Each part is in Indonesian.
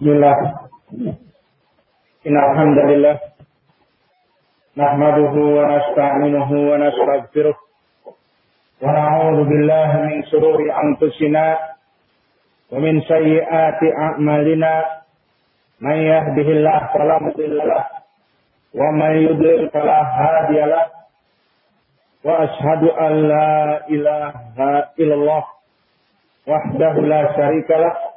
Bismillah. Inna alhamdulillah. Nahmaduhu wa nasta'inuhu wa nastaghfiruh. Wa na'udhu min sururi anfusina min sayyiati a'malina. Man yahdihillah wa man yudlil fala hadiyalah. Wa ashhadu an la illallah wahdahu la syarika wa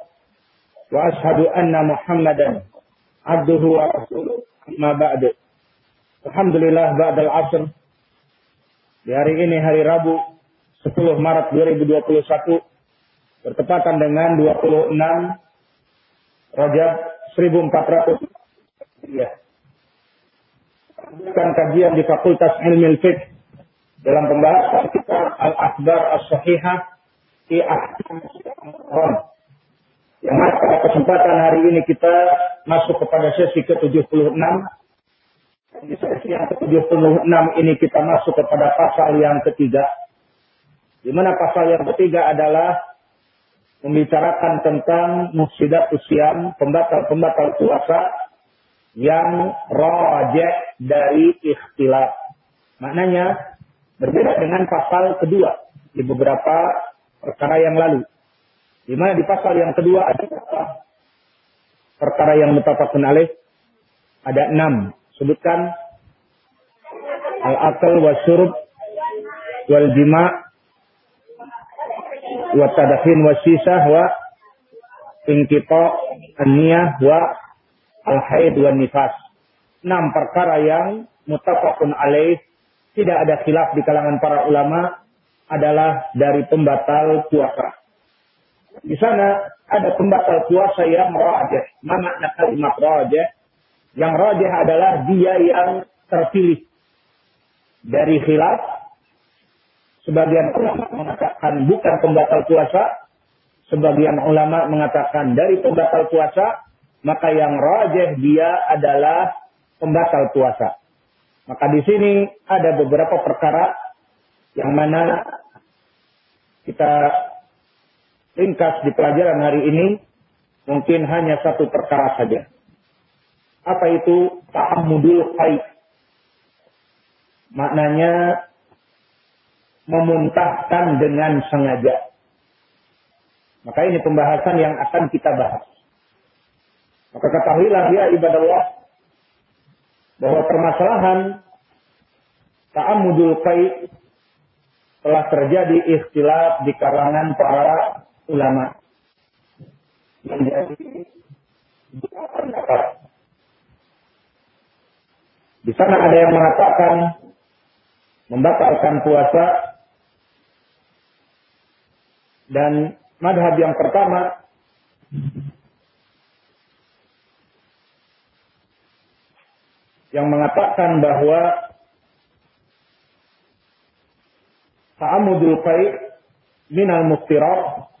anna Muhammadan abduhu wa rasuluh ma ba'du. Alhamdulillah ba'dal asr. Di hari ini hari Rabu 10 Maret 2021 bertepatan dengan 26 Rajab 1400 ya. Bukan kajian di Fakultas Ilmu Fiqh dalam pembahasan kitab Al-Akhbar As-Sahihah di Ahkam yang pada kesempatan hari ini kita masuk kepada sesi ke-76. Di sesi yang ke-76 ini kita masuk kepada pasal yang ketiga. Di mana pasal yang ketiga adalah membicarakan tentang mufsidat usiam, pembatal-pembatal puasa yang rojek dari ikhtilaf. Maknanya berbeda dengan pasal kedua di beberapa perkara yang lalu. Di mana di pasal yang kedua ada perkara yang mutafakun alaih ada enam. Sebutkan al-akal wa syurub wal jima wa tadafin wa sisah wa inkito aniyah wa al-haid wa nifas. Enam perkara yang mutafakun alaih tidak ada khilaf di kalangan para ulama adalah dari pembatal puasa. Di sana ada pembatal puasa yang rajah. Mana kalimat rajah? Yang rajah adalah dia yang terpilih dari khilaf. Sebagian ulama mengatakan bukan pembatal puasa. Sebagian ulama mengatakan dari pembatal puasa. Maka yang rajah dia adalah pembatal puasa. Maka di sini ada beberapa perkara yang mana kita ringkas di pelajaran hari ini mungkin hanya satu perkara saja. Apa itu ta'amudul haid? Maknanya memuntahkan dengan sengaja. Maka ini pembahasan yang akan kita bahas. Maka ketahuilah ya ibadah Allah bahwa permasalahan ta'amudul haid telah terjadi ikhtilaf di kalangan para ulama menjadi pendapat. Di sana ada yang mengatakan membatalkan puasa dan madhab yang pertama yang mengatakan bahwa ta'amudul qaid minal muftirat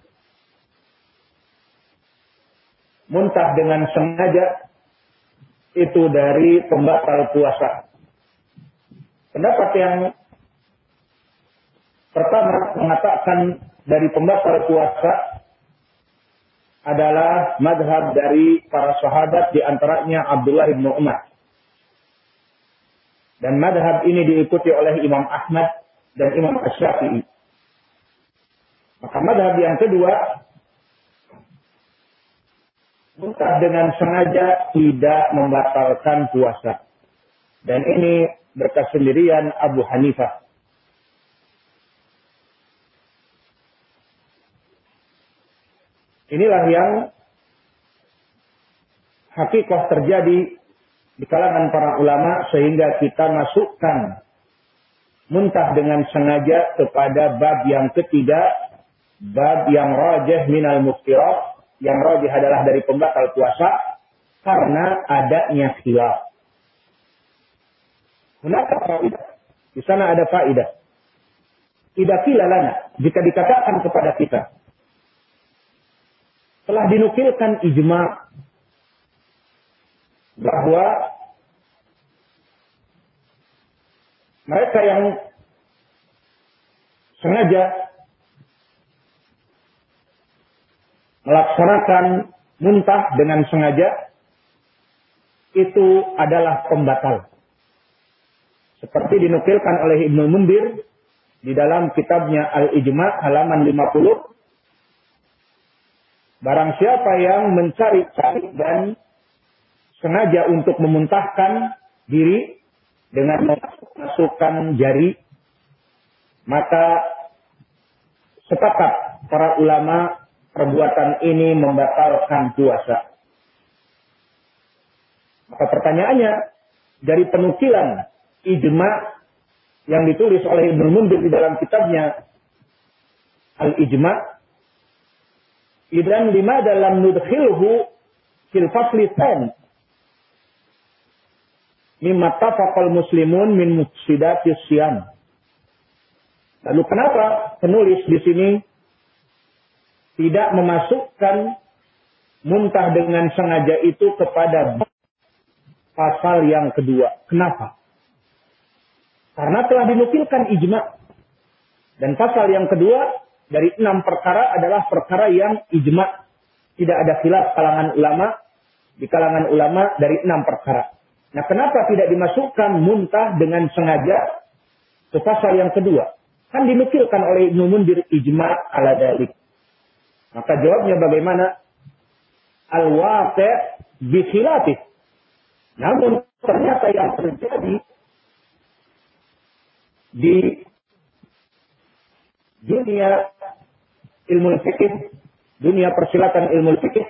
muntah dengan sengaja itu dari pembatal puasa. Pendapat yang pertama mengatakan dari pembatal puasa adalah madhab dari para sahabat di antaranya Abdullah bin Umar. Dan madhab ini diikuti oleh Imam Ahmad dan Imam Ash-Syafi'i. Maka madhab yang kedua muntah dengan sengaja tidak membatalkan puasa. Dan ini berkas sendirian Abu Hanifah. Inilah yang hakikat terjadi di kalangan para ulama sehingga kita masukkan muntah dengan sengaja kepada bab yang ketiga, bab yang rajah minal muftirat, yang rajih adalah dari pembatal puasa karena adanya khilaf. Kenapa faidah? Di sana ada faidah. Tidak lana jika dikatakan kepada kita telah dinukilkan ijma bahwa mereka yang sengaja melaksanakan muntah dengan sengaja itu adalah pembatal. Seperti dinukilkan oleh Ibnu Mundir di dalam kitabnya Al-Ijma halaman 50. Barang siapa yang mencari-cari dan sengaja untuk memuntahkan diri dengan memasukkan jari, maka sepakat para ulama perbuatan ini membatalkan puasa. Maka pertanyaannya, dari penukilan ijma yang ditulis oleh Ibnu Mundir di dalam kitabnya Al-Ijma, idan lima dalam nudkhilhu fil fasli mimma tafaqal muslimun min mufsidatis siyam. Lalu kenapa penulis di sini tidak memasukkan muntah dengan sengaja itu kepada pasal yang kedua. Kenapa? Karena telah dinukilkan ijma. Dan pasal yang kedua dari enam perkara adalah perkara yang ijma. Tidak ada khilaf kalangan ulama. Di kalangan ulama dari enam perkara. Nah kenapa tidak dimasukkan muntah dengan sengaja ke pasal yang kedua? Kan dinukilkan oleh Ibnu Mundir ijma ala dalik. Maka jawabnya bagaimana? Al-waqi' bi khilafih. Namun ternyata yang terjadi di dunia ilmu fikih, dunia persilatan ilmu fikih,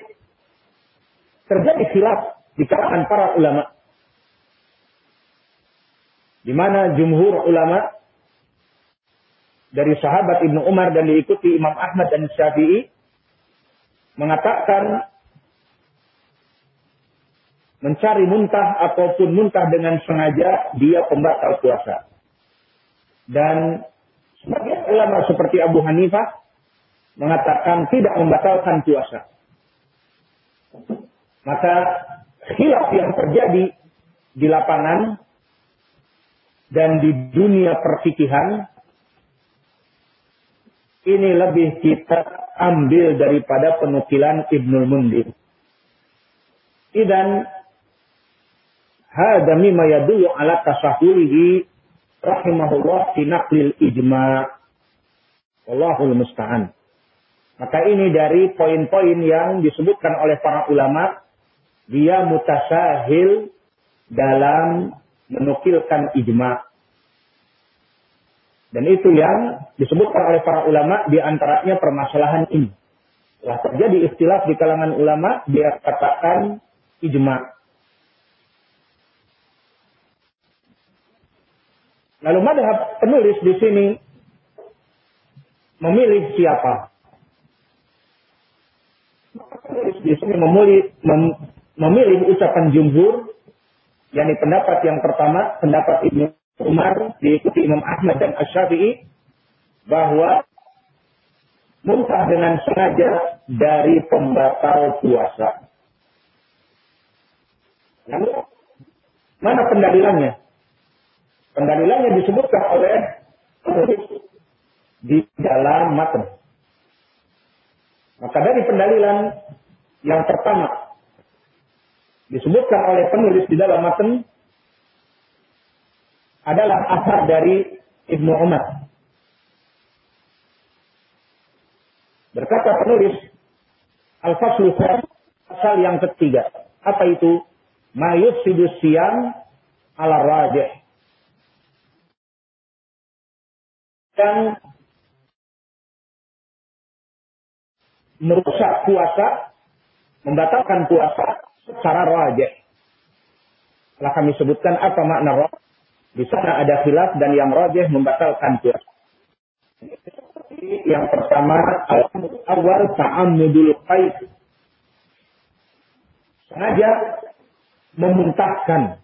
terjadi khilaf di kalangan para ulama. Di mana jumhur ulama dari sahabat Ibnu Umar dan diikuti Imam Ahmad dan Syafi'i mengatakan mencari muntah ataupun muntah dengan sengaja dia pembatal puasa. Dan sebagian ulama seperti Abu Hanifah mengatakan tidak membatalkan puasa. Maka khilaf yang terjadi di lapangan dan di dunia perfikihan ini lebih kita ambil daripada penukilan Ibnul Mundir. Dan Hada mimma yadullu ala tasahulihi rahimahullah fi naqlil ijma. Allahul musta'an. Maka ini dari poin-poin yang disebutkan oleh para ulama, dia mutasahil dalam menukilkan ijma. Dan itu yang disebutkan oleh para ulama di antaranya permasalahan ini. Setelah terjadi istilah di kalangan ulama, dia katakan ijma. Lalu madhab penulis di sini memilih siapa? Penulis di sini memilih, mem, memilih ucapan jumhur, yakni pendapat yang pertama, pendapat Ibnu Umar diikuti Imam Ahmad dan Asy-Syafi'i bahwa muntah dengan sengaja dari pembatal puasa. Lalu mana pendalilannya? Pendalilannya disebutkan oleh di dalam matan. Maka dari pendalilan yang pertama disebutkan oleh penulis di dalam matan adalah asar dari Ibnu Umar. Berkata penulis Al-Faslu pasal yang ketiga. Apa itu? Mayus sidusian ala rajih. yang merusak puasa, membatalkan puasa secara rajih. Telah kami sebutkan apa makna rajih. Di sana ada khilaf dan yang rajih membatalkan puasa. Yang pertama, awal ta'amudul qaid. Sengaja memuntahkan.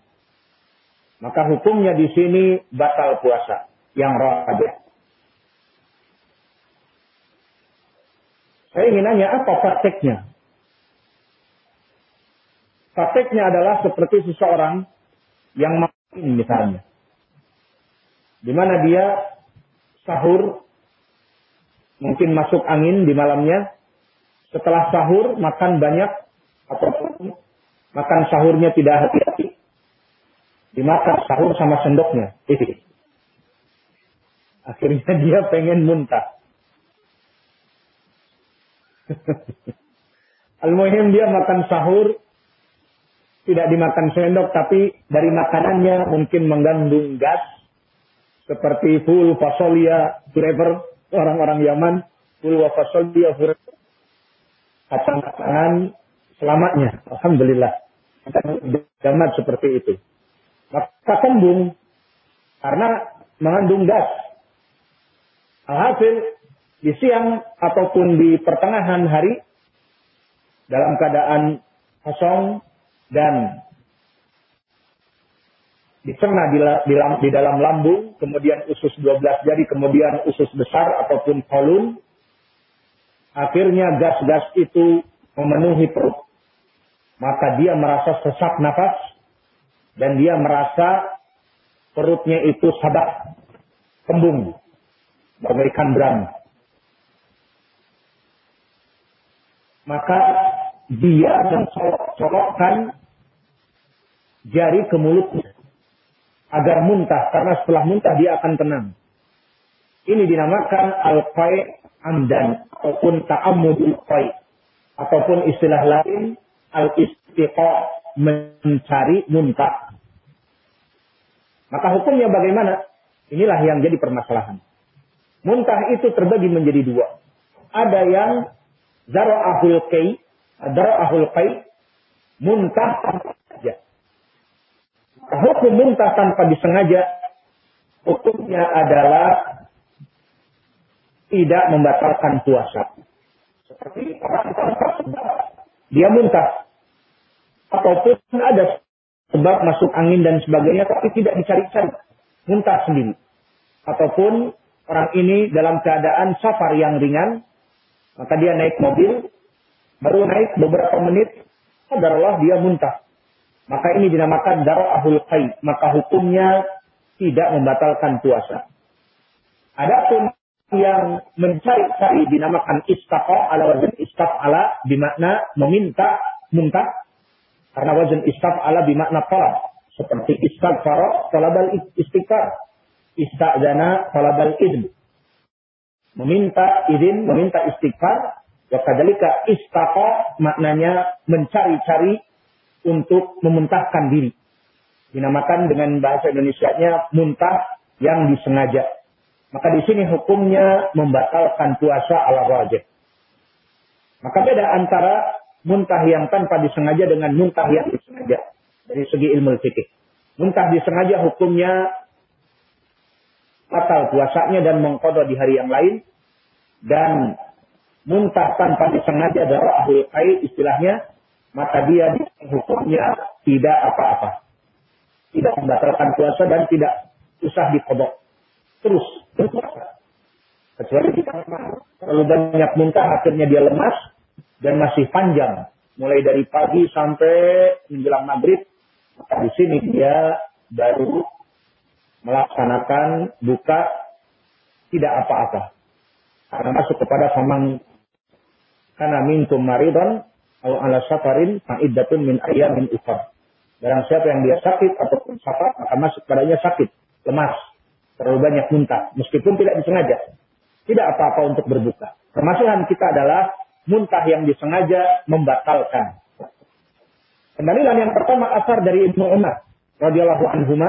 Maka hukumnya di sini batal puasa. Yang rajih. Saya ingin nanya apa prakteknya? Prakteknya adalah seperti seseorang yang makan misalnya. Di mana dia sahur, mungkin masuk angin di malamnya. Setelah sahur makan banyak, ataupun makan sahurnya tidak hati-hati, dimakan sahur sama sendoknya. Akhirnya dia pengen muntah. Al-Muhim dia makan sahur, tidak dimakan sendok, tapi dari makanannya mungkin mengandung gas, seperti full fasolia forever, orang-orang Yaman, full fasolia selamatnya, Alhamdulillah. Jamat seperti itu. Maka kembung, karena mengandung gas. Alhasil, di siang ataupun di pertengahan hari, dalam keadaan kosong dan dicerna di, di, di dalam lambung, kemudian usus 12 jari, kemudian usus besar ataupun kolon. Akhirnya gas-gas itu memenuhi perut. Maka dia merasa sesak nafas dan dia merasa perutnya itu sadak, kembung, bagaikan drum. Maka dia mencolok-colokkan jari ke mulutnya agar muntah karena setelah muntah dia akan tenang. Ini dinamakan al-qai amdan ataupun ta'ammudul qai ataupun istilah lain al-istiqa mencari muntah. Maka hukumnya bagaimana? Inilah yang jadi permasalahan. Muntah itu terbagi menjadi dua. Ada yang zara'ahul qai ahul qai muntah. Hukum muntah tanpa disengaja hukumnya adalah tidak membatalkan puasa. Seperti orang dia muntah ataupun ada sebab masuk angin dan sebagainya tapi tidak dicari-cari muntah sendiri ataupun orang ini dalam keadaan safar yang ringan maka dia naik mobil Baru naik beberapa menit, sadarlah dia muntah. Maka ini dinamakan darahul qai. Maka hukumnya tidak membatalkan puasa. Adapun yang mencari-cari dinamakan istaqa ala wazan ala bimakna meminta muntah karena wazan ala bimakna talab. Seperti istighfar talabal istighfar. Istazana talabal izn meminta izin meminta istighfar. Wakadalika istaqa maknanya mencari-cari untuk memuntahkan diri. Dinamakan dengan bahasa Indonesia-nya muntah yang disengaja. Maka di sini hukumnya membatalkan puasa ala wajib. Maka beda antara muntah yang tanpa disengaja dengan muntah yang disengaja. Dari segi ilmu fikih. Muntah disengaja hukumnya batal puasanya dan mengkodok di hari yang lain. Dan muntah tanpa disengaja darah ahli kai istilahnya, maka dia hukumnya tidak apa-apa. Tidak membatalkan puasa dan tidak usah dikodok. Terus berpuasa. Kecuali kita terlalu banyak muntah akhirnya dia lemas dan masih panjang. Mulai dari pagi sampai menjelang maghrib. Maka di sini dia baru melaksanakan buka tidak apa-apa. Karena masuk kepada famang karena mintum maridon atau ala safarin fa'iddatun min min ukhra. Barang siapa yang dia sakit ataupun safar maka masuk padanya sakit, lemas, terlalu banyak muntah meskipun tidak disengaja. Tidak apa-apa untuk berbuka. Permasalahan kita adalah muntah yang disengaja membatalkan. Pendalilan yang pertama asar dari Ibnu Umar radhiyallahu anhuma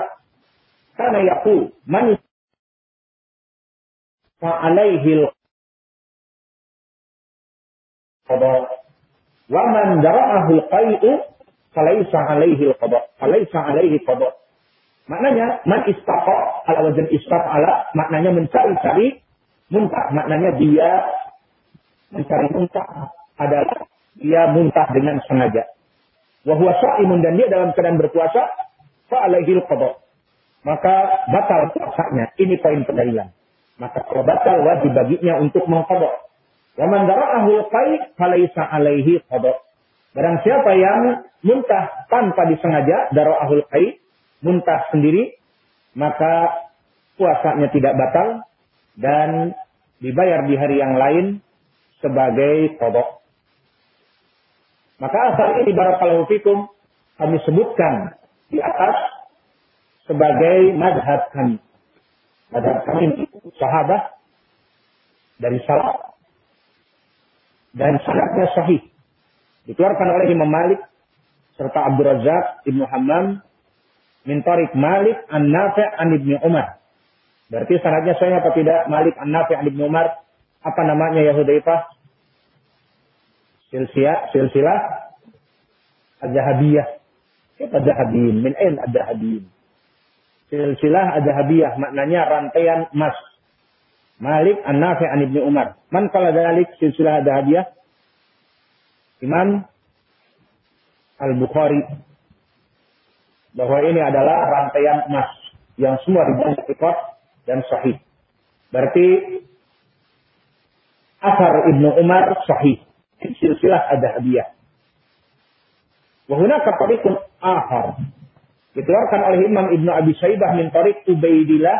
karena yaqul man fa alaihi. Wa man dara'ahu al-qai'u falaisa alaihi al-qada. Falaisa alaihi qada. Maknanya man istaqa ala wazn ala maknanya mencari-cari muntah. Maknanya dia mencari muntah adalah dia muntah dengan sengaja. Wa huwa sha'imun dan dia dalam keadaan berpuasa fa alaihi al-qada. Maka batal puasanya. Ini poin pendalilan. Maka kalau batal wajib baginya untuk mengkodok. Wa man dara'ahu qaid falaisa alaihi qada. Barang siapa yang muntah tanpa disengaja dara'ahu qaid, muntah sendiri, maka puasanya tidak batal dan dibayar di hari yang lain sebagai kodok. Maka asal ini barakallahu fikum kami sebutkan di atas sebagai madhab kami. Madhab kami sahabat dari salaf dan sangatnya sahih. Dikeluarkan oleh Imam Malik serta Abdul Razak Ibnu Hammam min Tariq Malik An-Nafi' an Ibnu Umar. Berarti sanadnya saya apa tidak Malik An-Nafi' an Ibnu Umar? Apa namanya ya Hudaifah? Silsilah, silsilah Az-Zahabiyah. Siapa Zahabin? Min ain Az-Zahabin? Silsilah Az-Zahabiyah maknanya rantaian emas. Malik An-Nafi' an Ibnu Umar. Man qala dzalik silsilah Az-Zahabiyah? Imam Al-Bukhari bahwa ini adalah rantaian emas yang semua dibuat ikut dan sahih. Berarti asar Ibnu Umar sahih. Silsilah ada hadiah. Wahuna tariqun ahar. Dikeluarkan oleh Imam Ibnu Abi Saibah min tariq Ubaidillah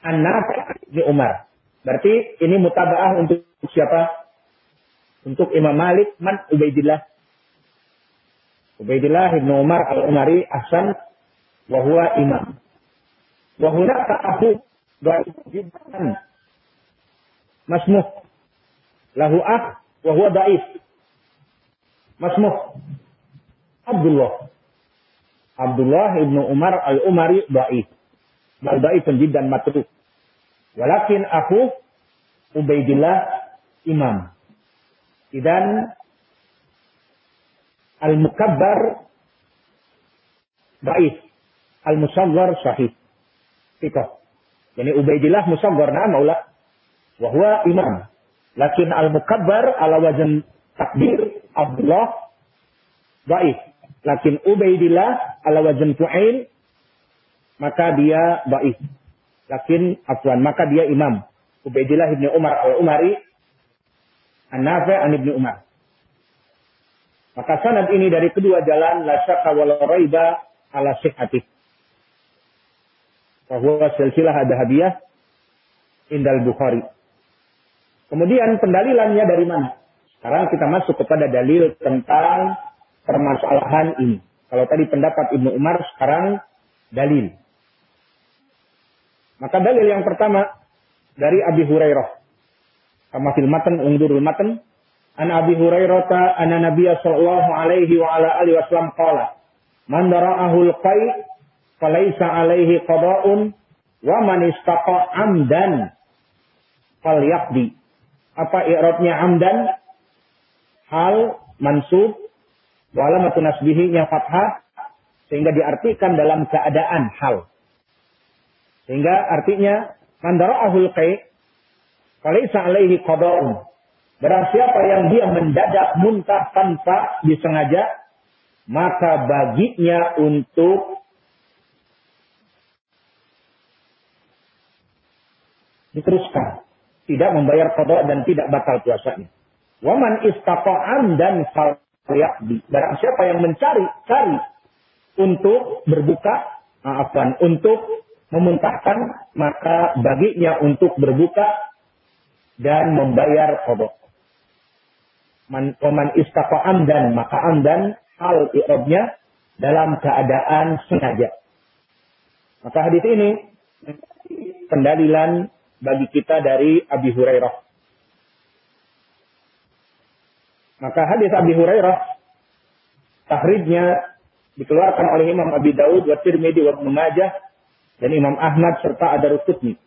an-Nafi' Ibnu Umar. Berarti ini mutabaah untuk siapa? Untuk Imam Malik man Ubaidillah Ubaidillah ibnu Umar al-Umari ahsan wa huwa imam. Wa hunaka aku jiddan masmuh lahu akh wa huwa da'if. Masmuh Abdullah. Abdullah ibnu Umar al-Umari da'if. Bal da'if jiddan matruk. Walakin aku Ubaidillah imam. Dan Al-Mukabbar baik. Al-Musawwar sahih. Itu. Jadi Ubaidillah musawwar nama maula. Wahwa imam. Lakin al-mukabbar ala wazan takbir Abdullah baik. Lakin Ubaidillah ala wazan fu'ail maka dia baik. Lakin afwan maka dia imam. Ubaidillah ibni Umar al-Umari An-Nafi' an ibni Umar. Maka sanad ini dari kedua jalan la syakka wal raiba ala sihhati. Bahwa silsilah ada hadiah indal Bukhari. Kemudian pendalilannya dari mana? Sekarang kita masuk kepada dalil tentang permasalahan ini. Kalau tadi pendapat Ibnu Umar, sekarang dalil. Maka dalil yang pertama dari Abi Hurairah. Kama fil matan, undurul matan. An Abi Hurairah anna Nabiy sallallahu alaihi wa ala alihi wasallam qala Man dara'ahu al-qai falaysa alaihi qada'un wa man istaqa amdan falyaqdi. Apa i'rabnya amdan? Hal mansub wa alamatu nasbihi fathah sehingga diartikan dalam keadaan hal. Sehingga artinya man dara'ahu al-qai falaysa alaihi qada'un Barang siapa yang dia mendadak muntah tanpa disengaja, maka baginya untuk diteruskan. Tidak membayar kodok dan tidak batal puasanya. Waman istaqa'am dan falyaqdi. Barang siapa yang mencari, cari untuk berbuka, maafkan, untuk memuntahkan, maka baginya untuk berbuka dan membayar kodok man waman istaqa amdan maka amdan hal i'rabnya dalam keadaan sengaja. Maka hadis ini pendalilan bagi kita dari Abi Hurairah. Maka hadis Abi Hurairah tahridnya dikeluarkan oleh Imam Abi Daud wa Tirmidzi wa Ibnu Majah dan Imam Ahmad serta ada Rukutni.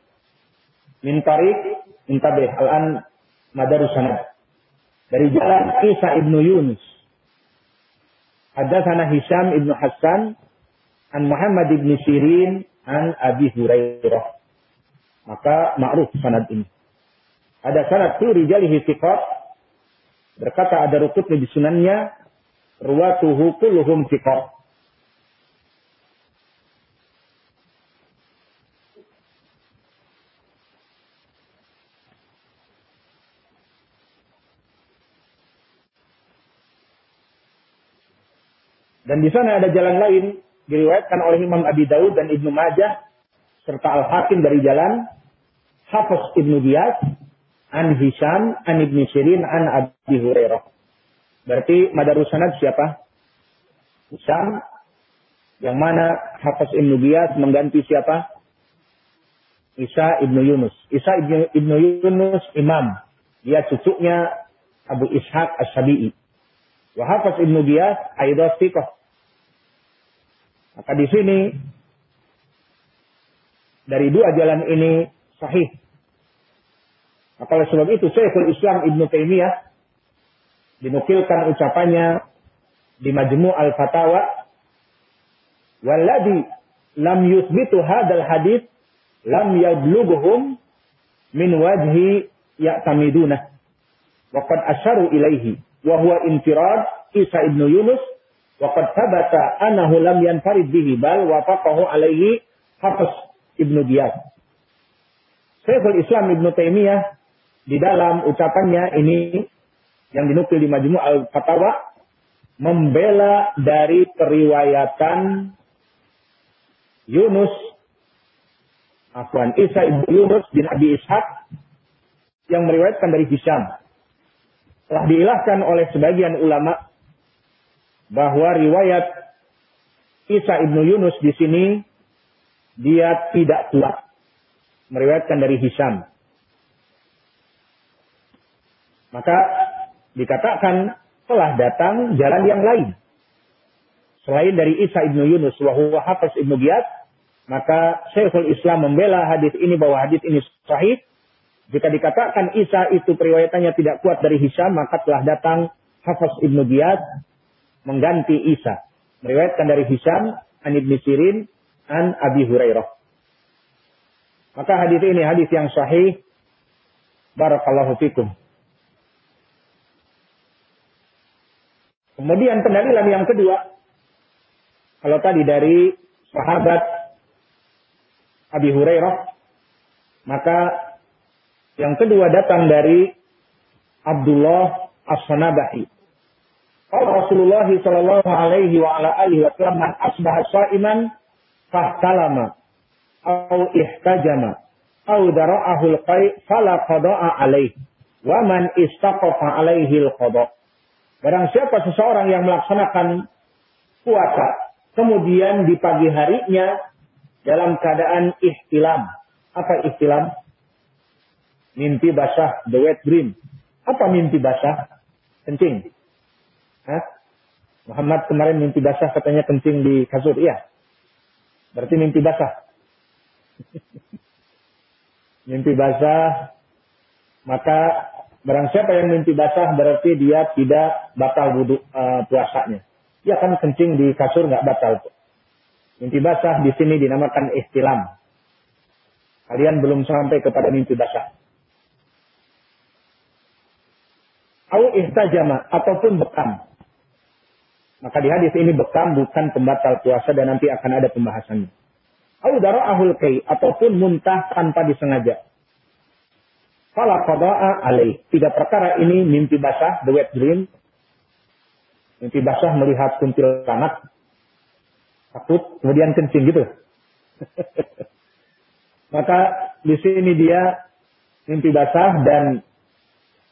Min tariq intabih al-an madarus sanad dari jalan Isa ibnu Yunus. Ada sana Hisham ibnu Hasan an Muhammad ibnu Sirin an Abi Hurairah. Maka ma'ruf sanad ini. Ada sanad tu rijalihi thiqat. Berkata ada rukut di sunannya. Ruwatuhu kulluhum thiqat. Dan di sana ada jalan lain diriwayatkan oleh Imam Abi Daud dan Ibnu Majah serta Al Hakim dari jalan Hafiz Ibnu Diyas an Hisham an Ibnu Sirin an Abi Hurairah. Berarti Madarus Sanad siapa? Hisham. Yang mana Hafiz Ibn Giyas mengganti siapa? Isa Ibnu Yunus. Isa Ibnu, Ibnu Yunus imam. Dia cucunya Abu Ishaq As-Sabi'i. Wahafaz Ibnu Giyas Aidah Maka di sini dari dua jalan ini sahih. Maka oleh sebab itu Syekhul Islam Ibnu Taimiyah dinukilkan ucapannya di Majmu' Al-Fatawa walladhi lam yuthbitu hadal hadis lam yablughuhum min wajhi ya'tamidunah wa qad asharu ilaihi wa huwa infirad Isa ibnu Yunus wa qad thabata annahu lam yanfarid bihi bal wafaqahu alaihi Hafiz ibnu Diyad Syekhul Islam Ibnu Taimiyah di dalam ucapannya ini yang dinukil di Majmu' Al-Fatawa membela dari periwayatan Yunus Afwan Isa ibn Yunus bin Abi Ishaq yang meriwayatkan dari Hisham. Telah diilahkan oleh sebagian ulama bahwa riwayat Isa ibnu Yunus di sini dia tidak kuat meriwayatkan dari Hisham. Maka dikatakan telah datang jalan yang lain. Selain dari Isa ibnu Yunus wa huwa Hafiz ibnu Giyad, maka Syekhul Islam membela hadis ini bahwa hadis ini sahih. Jika dikatakan Isa itu periwayatannya tidak kuat dari Hisham, maka telah datang Hafiz ibnu Giyad mengganti Isa. Meriwayatkan dari Hisham, an Ibn Sirin, an Abi Hurairah. Maka hadis ini hadis yang sahih. Barakallahu fikum. Kemudian pendalilan yang kedua, kalau tadi dari sahabat Abi Hurairah, maka yang kedua datang dari Abdullah As-Sanabahi. Qala Rasulullah sallallahu alaihi wa ala alihi wa sallam man asbaha sha'iman fahtalama au ihtajama au dara'ahu al-qai fala qada'a alaihi wa man istaqafa alaihi al-qada'. Barang siapa seseorang yang melaksanakan puasa, kemudian di pagi harinya dalam keadaan ihtilam. Apa ihtilam? Mimpi basah, the wet dream. Apa mimpi basah? Kencing. Hah? Muhammad kemarin mimpi basah katanya kencing di kasur. Iya. Berarti mimpi basah. mimpi basah. Maka Barang siapa yang mimpi basah berarti dia tidak batal wudhu uh, puasanya. Dia akan kencing di kasur nggak batal. Mimpi basah di sini dinamakan istilam. Kalian belum sampai kepada mimpi basah. Au ihtajama ataupun bekam. Maka di hadis ini bekam bukan pembatal puasa dan nanti akan ada pembahasannya. Au dara'ahul kai ataupun muntah tanpa disengaja. Fala qada'a alaih. Tiga perkara ini mimpi basah, the wet dream. Mimpi basah melihat kuntilanak. Takut, kemudian kencing gitu. Maka di sini dia mimpi basah dan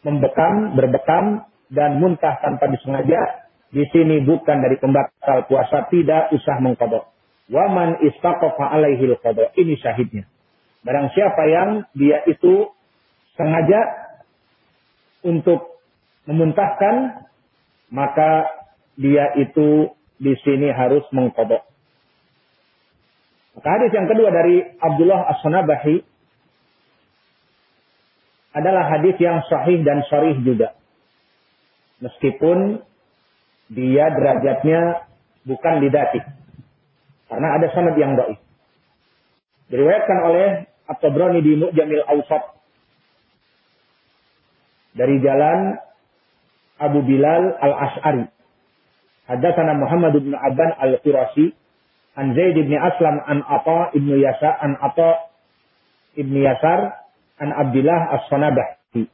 membekam, berbekam dan muntah tanpa disengaja. Di sini bukan dari pembatal puasa, tidak usah mengkodok. Waman istaqafa alaihil kodok. Ini syahidnya. Barang siapa yang dia itu sengaja untuk memuntahkan, maka dia itu di sini harus mengkodok. Maka hadis yang kedua dari Abdullah As-Sanabahi adalah hadis yang sahih dan syarih juga. Meskipun dia derajatnya bukan lidati. Karena ada sanad yang doif. Diriwayatkan oleh At-Tabrani di Mu'jamil Awsat dari jalan Abu Bilal Al-Ash'ari. Hadatsana Muhammad bin Abban Al-Qurasi an Zaid bin Aslam an Atha ibn Yasar an Atha ibn Yasar an Abdullah As-Sanabahi.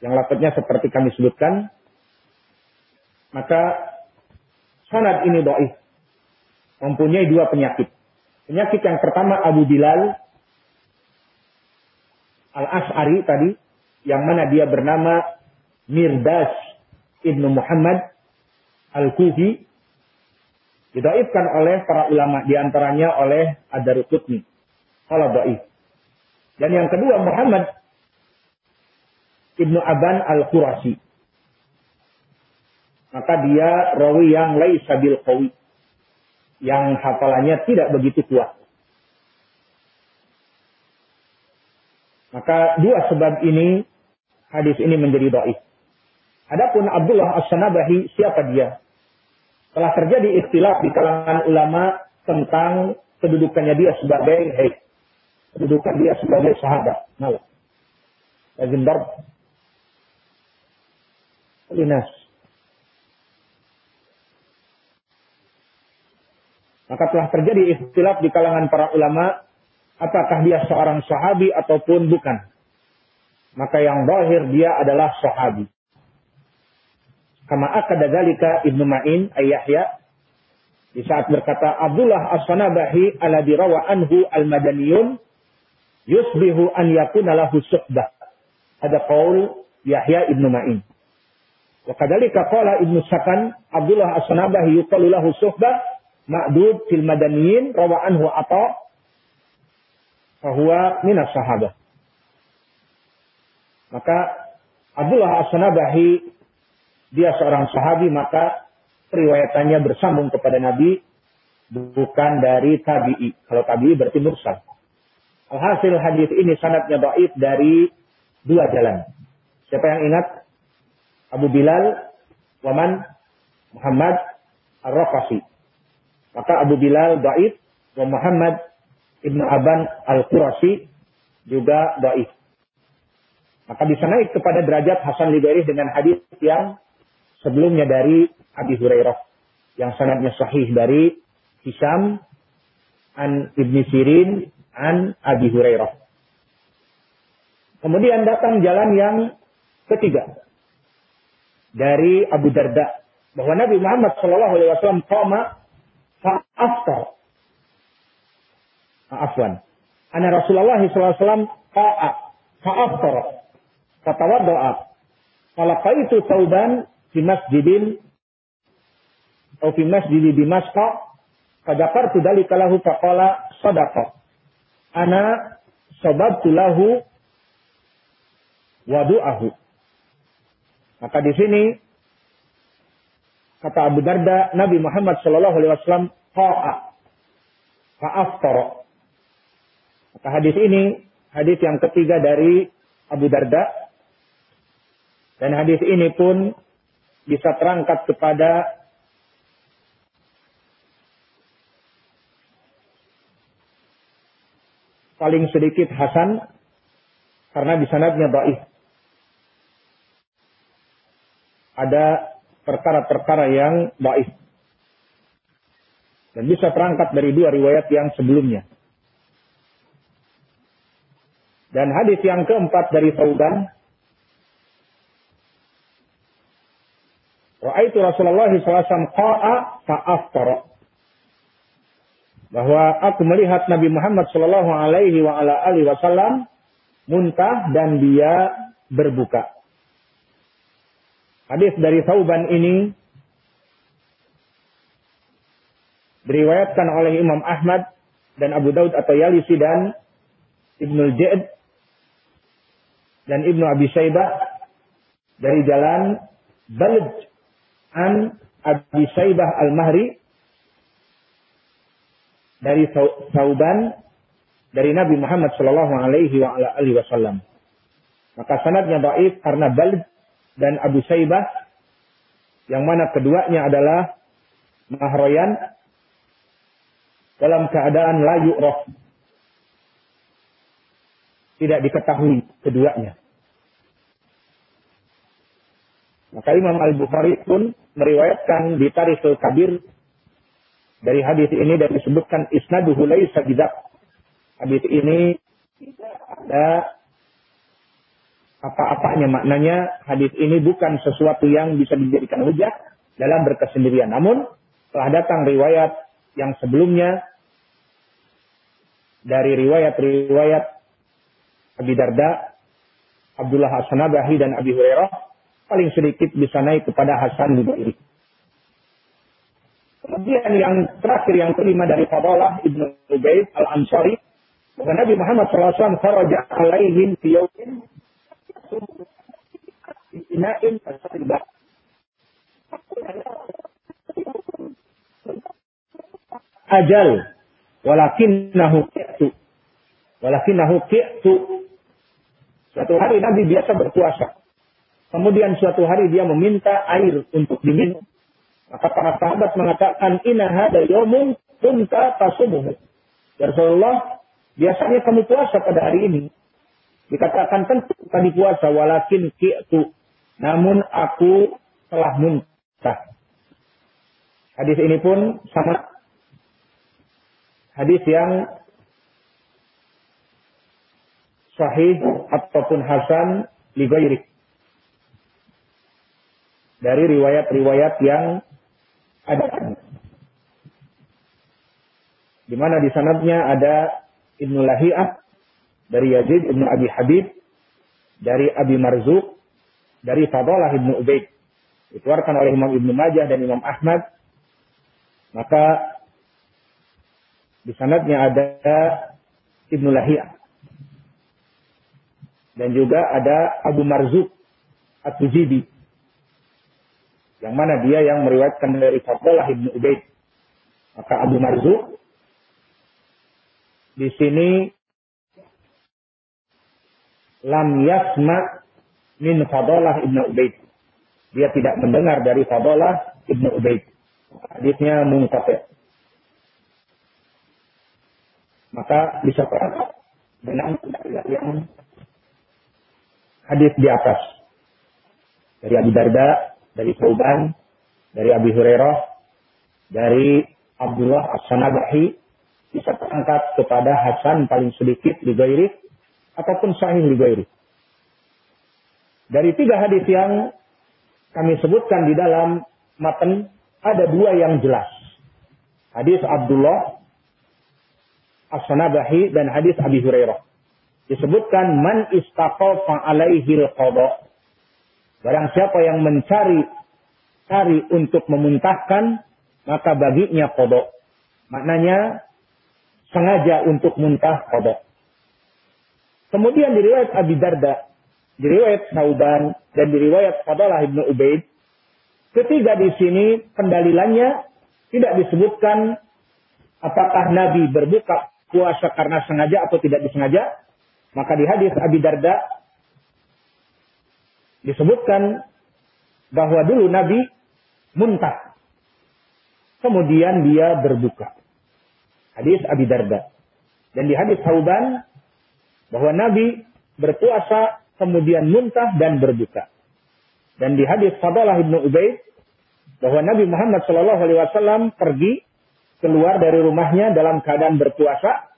Yang lafadznya seperti kami sebutkan. Maka sanad ini dhaif. Mempunyai dua penyakit. Penyakit yang pertama Abu Bilal Al-Ash'ari tadi yang mana dia bernama Mirdas Ibnu Muhammad Al-Kufi didaifkan oleh para ulama di antaranya oleh Ad-Daruqutni. Kalau. Dan yang kedua Muhammad Ibnu Aban Al-Qurasi. Maka dia rawi yang laisa bil qawi. Yang hafalannya tidak begitu kuat. Maka dua sebab ini hadis ini menjadi dhaif. Adapun Abdullah As-Sanabahi siapa dia? Telah terjadi istilah di kalangan ulama tentang kedudukannya dia sebagai hey, kedudukan dia sebagai sahabat. Nah, darb. Linas. Maka telah terjadi istilah di kalangan para ulama apakah dia seorang sahabi ataupun bukan. Maka yang zahir dia adalah sahabi. Kama akada dalika Ibnu Ma'in Ayyahya di saat berkata Abdullah As-Sanabahi ala dirawa anhu al-madaniyun yusbihu an yakuna lahu suhbah. Ada qaul Yahya Ibnu Ma'in. Wa kadzalika qala Ibnu Sakan Abdullah As-Sanabahi yuqalu lahu suhbah ma'dud fil madaniyin rawa anhu ata fahuwa minas sahabah. Maka Abdullah As-Sanabahi dia seorang sahabi maka periwayatannya bersambung kepada Nabi bukan dari tabi'i. Kalau tabi'i berarti mursal. Alhasil hadis ini sanadnya dhaif dari dua jalan. Siapa yang ingat? Abu Bilal, Waman, Muhammad, Ar-Raqasi. Maka Abu Bilal dhaif, wa Muhammad Ibnu Aban Al-Qurasi juga dhaif. Maka bisa naik kepada derajat Hasan Libairi dengan hadis yang sebelumnya dari Abi Hurairah yang sanadnya sahih dari Hisam an Ibni Sirin an Abi Hurairah. Kemudian datang jalan yang ketiga dari Abu Darda bahwa Nabi Muhammad Shallallahu Alaihi Wasallam fa'aftar. Afwan. Ana Rasulullah Wasallam fa'a fa'aftar. Fatawadda'a. Falaqaitu tauban fi masjidin atau fi masjidi di Masqa fadakartu dalika lahu faqala sadaqa ana sababtu lahu wadu'ahu maka di sini kata Abu Darda Nabi Muhammad sallallahu alaihi wasallam qa'a fa'aftara. Maka hadis ini hadis yang ketiga dari Abu Darda. Dan hadis ini pun bisa terangkat kepada paling sedikit Hasan karena di sanadnya baik. Ada perkara-perkara yang baik. Dan bisa terangkat dari dua riwayat yang sebelumnya. Dan hadis yang keempat dari Saudan Ra'aitu Rasulullah SAW qa'a fa'aftara. Bahwa aku melihat Nabi Muhammad Shallallahu Alaihi wa ala alihi Wasallam muntah dan dia berbuka. Hadis dari Sauban ini diriwayatkan oleh Imam Ahmad dan Abu Daud atau Yalisi dan Ibnu Ja'd dan Ibnu Abi Syaibah dari jalan Balj an Abi Saibah Al-Mahri dari Sauban dari Nabi Muhammad Shallallahu Alaihi Wasallam. Maka sanadnya baik karena Balid dan Abu Saibah yang mana keduanya adalah mahroyan dalam keadaan layu roh. Tidak diketahui keduanya. Maka Imam Al-Bukhari pun meriwayatkan di Tarikhul Kabir dari hadis ini dan disebutkan isnaduhu laisa bidak. Hadis ini tidak ada apa-apanya maknanya hadis ini bukan sesuatu yang bisa dijadikan hujah dalam berkesendirian. Namun telah datang riwayat yang sebelumnya dari riwayat-riwayat Abi Darda, Abdullah As-Sanabahi dan Abi Hurairah paling sedikit bisa naik kepada Hasan bin Iri. Kemudian yang terakhir yang kelima dari Fadalah Ibnu Ubaid Al-Ansari bahwa Nabi Muhammad SAW kharaja alaihim fi yawmin ina'in fasatilbah. Ajal walakinnahu ki'tu walakinnahu ki'tu Suatu hari Nabi biasa berpuasa. Kemudian suatu hari dia meminta air untuk diminum. Maka para sahabat mengatakan, Inna hada yomun kunta tasumuhu. Ya Rasulullah, biasanya kamu puasa pada hari ini. Dikatakan tentu tadi puasa, walakin ki'tu. Namun aku telah muntah. Hadis ini pun sama hadis yang sahih ataupun hasan li Dari riwayat-riwayat yang ada. Di mana di sanadnya ada Ibnu Lahiyah dari Yazid Ibnu Abi Habib dari Abi Marzuk dari Fadalah Ibnu Ubaid dikeluarkan oleh Imam Ibnu Majah dan Imam Ahmad maka di sanadnya ada Ibnu Lahiyah dan juga ada Abu Marzuk At-Tujibi. Yang mana dia yang meriwayatkan dari Fadlah Ibnu Ubaid. Maka Abu Marzuk di sini lam yasma min Fadalah Ibnu Ubaid. Dia tidak mendengar dari Fadalah Ibnu Ubaid. Hadisnya mungkafir. Maka bisa dengan yang hadis di atas. Dari Abu Darda, dari Sauban, dari Abi Hurairah, dari Abdullah As-Sanabahi, bisa terangkat kepada Hasan paling sedikit di Gairi, ataupun Sahih di Gairi. Dari tiga hadis yang kami sebutkan di dalam matan, ada dua yang jelas. Hadis Abdullah As-Sanabahi dan hadis Abi Hurairah disebutkan man istaqafa alaihi qada. Barang siapa yang mencari cari untuk memuntahkan maka baginya qada. Maknanya sengaja untuk muntah qada. Kemudian diriwayat Abi Darda, diriwayat Sauban dan diriwayat Fadalah Ibnu Ubaid. Ketiga di sini pendalilannya tidak disebutkan apakah Nabi berbuka puasa karena sengaja atau tidak disengaja, maka di hadis Abi Darda disebutkan bahwa dulu Nabi muntah. Kemudian dia berbuka. Hadis Abi Darda. Dan di hadis Hauban bahwa Nabi berpuasa kemudian muntah dan berbuka. Dan di hadis Fadalah Ibnu Ubaid bahwa Nabi Muhammad Shallallahu Alaihi Wasallam pergi keluar dari rumahnya dalam keadaan berpuasa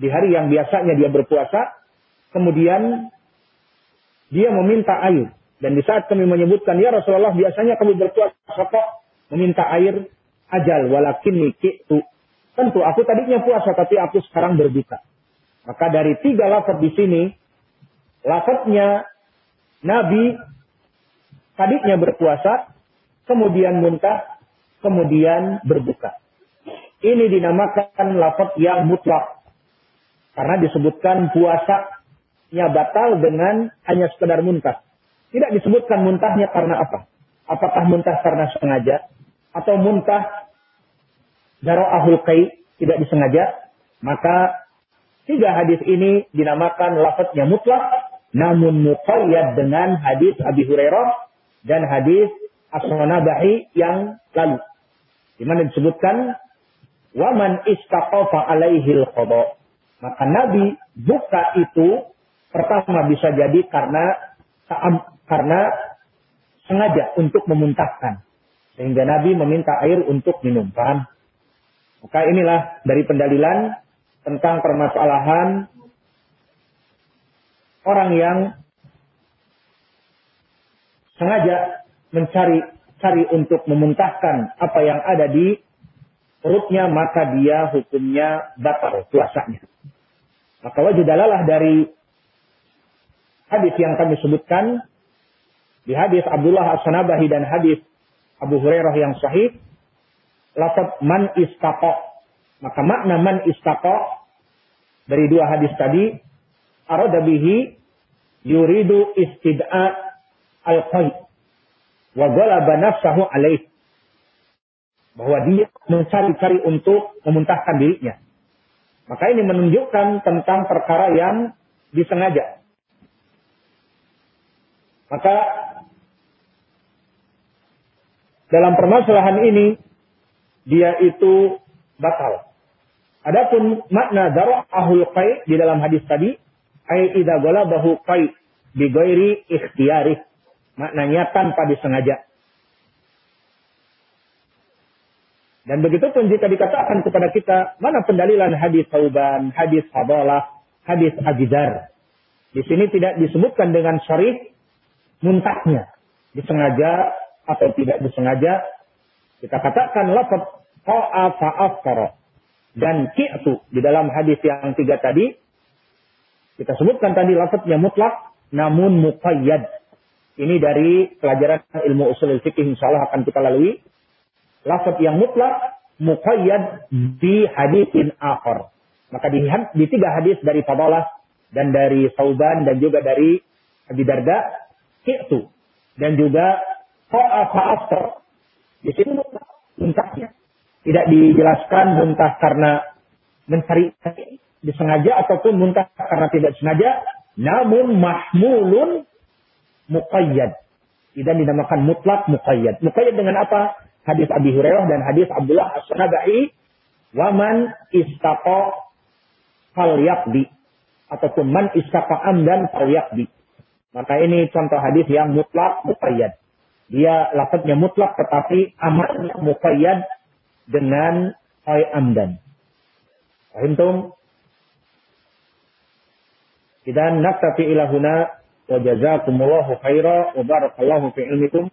di hari yang biasanya dia berpuasa, kemudian dia meminta air. Dan di saat kami menyebutkan, ya Rasulullah biasanya kami berpuasa kok meminta air ajal walakin itu. Tentu aku tadinya puasa tapi aku sekarang berbuka. Maka dari tiga lafaz di sini, lafaznya Nabi tadinya berpuasa, kemudian muntah, kemudian berbuka. Ini dinamakan lafaz yang mutlak. Karena disebutkan puasanya batal dengan hanya sekedar muntah. Tidak disebutkan muntahnya karena apa? Apakah muntah karena sengaja? Atau muntah ahul kai tidak disengaja? Maka tiga hadis ini dinamakan lafadznya mutlak. Namun muqayyad dengan hadis Abi Hurairah dan hadis As-Sanabahi yang lalu. Di mana disebutkan waman istaqafa alaihi al maka Nabi buka itu pertama bisa jadi karena karena sengaja untuk memuntahkan. Sehingga Nabi meminta air untuk minum. Paham? Maka inilah dari pendalilan tentang permasalahan orang yang sengaja mencari cari untuk memuntahkan apa yang ada di perutnya maka dia hukumnya batal puasanya. Maka wajib dalalah dari hadis yang kami sebutkan Di hadis Abdullah As-Sanabahi dan hadis Abu Hurairah yang sahih, lafaz man istaqa. Maka makna man istaqa dari dua hadis tadi, arada bihi yuridu istid'a al-qaid wa ghalaba nafsahu alaih. Bahwa dia mencari-cari untuk memuntahkan dirinya. Maka ini menunjukkan tentang perkara yang disengaja. Maka dalam permasalahan ini dia itu batal. Adapun makna darah ahul qai di dalam hadis tadi, ai idza bahu qai bi ghairi ikhtiyari. Maknanya tanpa disengaja. Dan begitu pun jika dikatakan kepada kita, mana pendalilan hadis Tauban, hadis Fadalah, hadis Ajidar. Di sini tidak disebutkan dengan syarif muntahnya. Disengaja atau tidak disengaja. Kita katakan lafaz ta'a fa'afkara dan ki'tu di dalam hadis yang tiga tadi kita sebutkan tadi lafadznya mutlak namun muqayyad. Ini dari pelajaran ilmu usul fikih insyaallah akan kita lalui. Lafaz yang mutlak muqayyad di hadisin akhar. Maka di, di tiga hadis dari Fadalah dan dari Sauban dan juga dari Abi Darda ki'tu dan juga fa'a fa'aftar. Di sini mutlak muntahnya. Tidak dijelaskan muntah karena mencari disengaja ataupun muntah karena tidak sengaja. Namun mahmulun muqayyad. Tidak dinamakan mutlak muqayyad. Muqayyad dengan apa? Hadis Abi Hurairah dan hadis Abdullah As-Sanabai. Waman istaqa fal yakbi. Ataupun man istaqa amdan fal yakbi. Maka ini contoh hadis yang mutlak muqayyad. Dia lafadznya mutlak tetapi amarnya muqayyad dengan ay amdan. Fahimtum? Idan naktafi ilahuna wa jazakumullahu khaira wa barakallahu fi ilmikum.